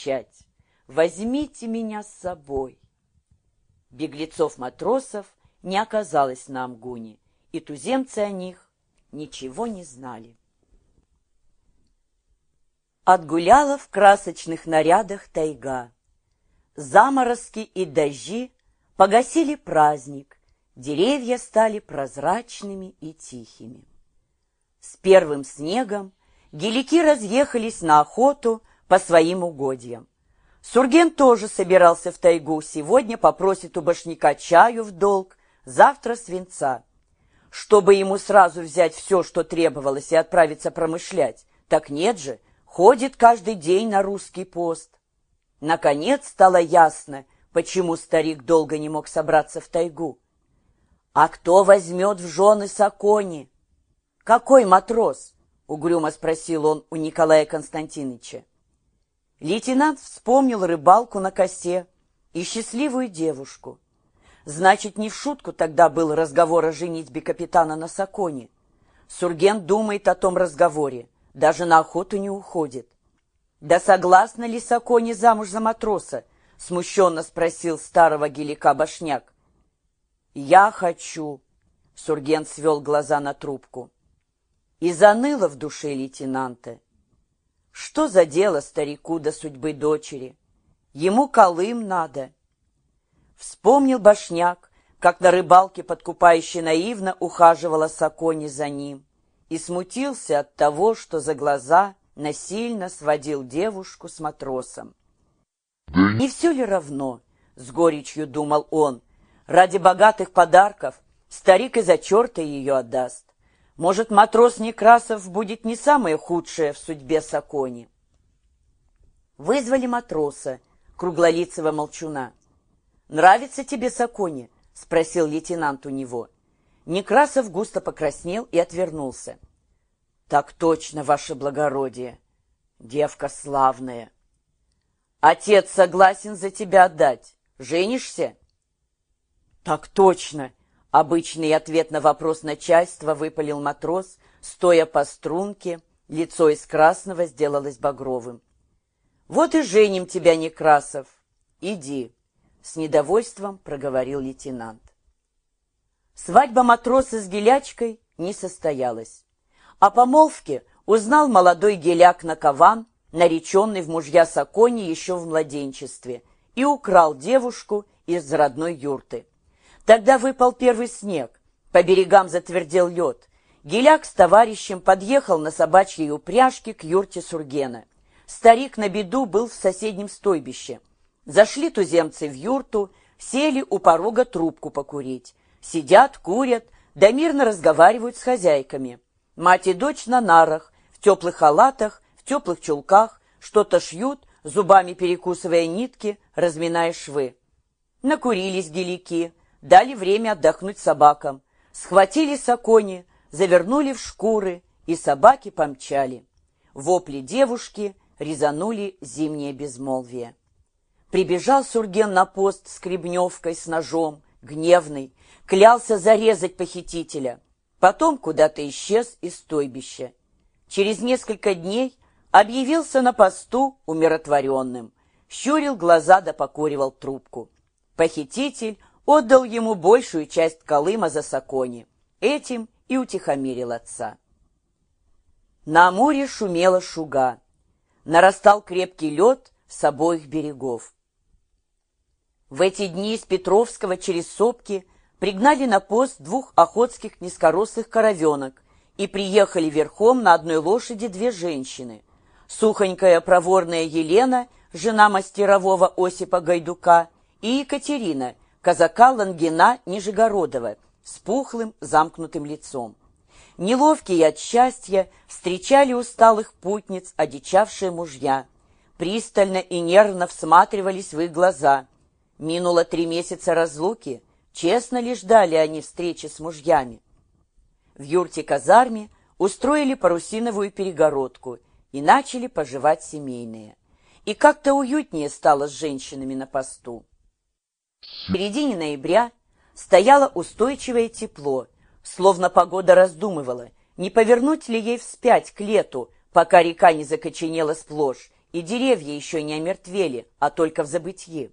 кричать «Возьмите меня с собой!». Беглецов-матросов не оказалось на Амгуне, и туземцы о них ничего не знали. Отгуляла в красочных нарядах тайга. Заморозки и дожди погасили праздник, деревья стали прозрачными и тихими. С первым снегом гелики разъехались на охоту по своим угодьям. Сурген тоже собирался в тайгу, сегодня попросит у башняка чаю в долг, завтра свинца. Чтобы ему сразу взять все, что требовалось, и отправиться промышлять, так нет же, ходит каждый день на русский пост. Наконец стало ясно, почему старик долго не мог собраться в тайгу. А кто возьмет в жены Сакони? Какой матрос? Угрюмо спросил он у Николая Константиновича. Лейтенант вспомнил рыбалку на косе и счастливую девушку. Значит, не в шутку тогда был разговор о женитьбе капитана на Саконе. Сурген думает о том разговоре, даже на охоту не уходит. «Да согласна ли Сакони замуж за матроса?» — смущенно спросил старого гелика Башняк. «Я хочу», — Сурген свел глаза на трубку. И заныло в душе лейтенанта. Что за дело старику до судьбы дочери? Ему Колым надо. Вспомнил Башняк, как на рыбалке подкупающе наивно ухаживала Сакони за ним, и смутился от того, что за глаза насильно сводил девушку с матросом. «Не все ли равно?» — с горечью думал он — Ради богатых подарков старик и за черта ее отдаст. Может, матрос Некрасов будет не самое худшее в судьбе Сакони. Вызвали матроса, круглолицего молчуна. «Нравится тебе Сакони?» — спросил лейтенант у него. Некрасов густо покраснел и отвернулся. «Так точно, ваше благородие! Девка славная!» «Отец согласен за тебя отдать. Женишься?» «Так точно!» — обычный ответ на вопрос начальства выпалил матрос, стоя по струнке, лицо из красного сделалось багровым. «Вот и женим тебя, Некрасов! Иди!» — с недовольством проговорил лейтенант. Свадьба матроса с гелячкой не состоялась. О помолвке узнал молодой геляк Накован, нареченный в мужья Сакони еще в младенчестве, и украл девушку из родной юрты. Тогда выпал первый снег, по берегам затвердел лед. Геляк с товарищем подъехал на собачьей упряжке к юрте Сургена. Старик на беду был в соседнем стойбище. Зашли туземцы в юрту, сели у порога трубку покурить. Сидят, курят, да мирно разговаривают с хозяйками. Мать и дочь на нарах, в теплых халатах, в теплых чулках, что-то шьют, зубами перекусывая нитки, разминая швы. Накурились гелики, дали время отдохнуть собакам, схватили сакони, завернули в шкуры, и собаки помчали. Вопли девушки резанули зимнее безмолвие. Прибежал Сурген на пост с Кремневкой, с ножом, гневный, клялся зарезать похитителя. Потом куда-то исчез из стойбища. Через несколько дней объявился на посту умиротворенным, щурил глаза да покуривал трубку. Похититель отдал ему большую часть Колыма за Сакони. Этим и утихомирил отца. На море шумела шуга. Нарастал крепкий лед с обоих берегов. В эти дни из Петровского через Сопки пригнали на пост двух охотских низкорослых коровенок и приехали верхом на одной лошади две женщины. Сухонькая проворная Елена, жена мастерового Осипа Гайдука, и Екатерина, казака Лангина Нижегородова с пухлым замкнутым лицом. Неловкие от счастья встречали усталых путниц одичавшие мужья. Пристально и нервно всматривались в их глаза. Минуло три месяца разлуки, честно ли ждали они встречи с мужьями. В юрте-казарме устроили парусиновую перегородку и начали поживать семейные. И как-то уютнее стало с женщинами на посту. В середине ноября стояло устойчивое тепло, словно погода раздумывала, не повернуть ли ей вспять к лету, пока река не закоченела сплошь, и деревья еще не омертвели, а только в забытье.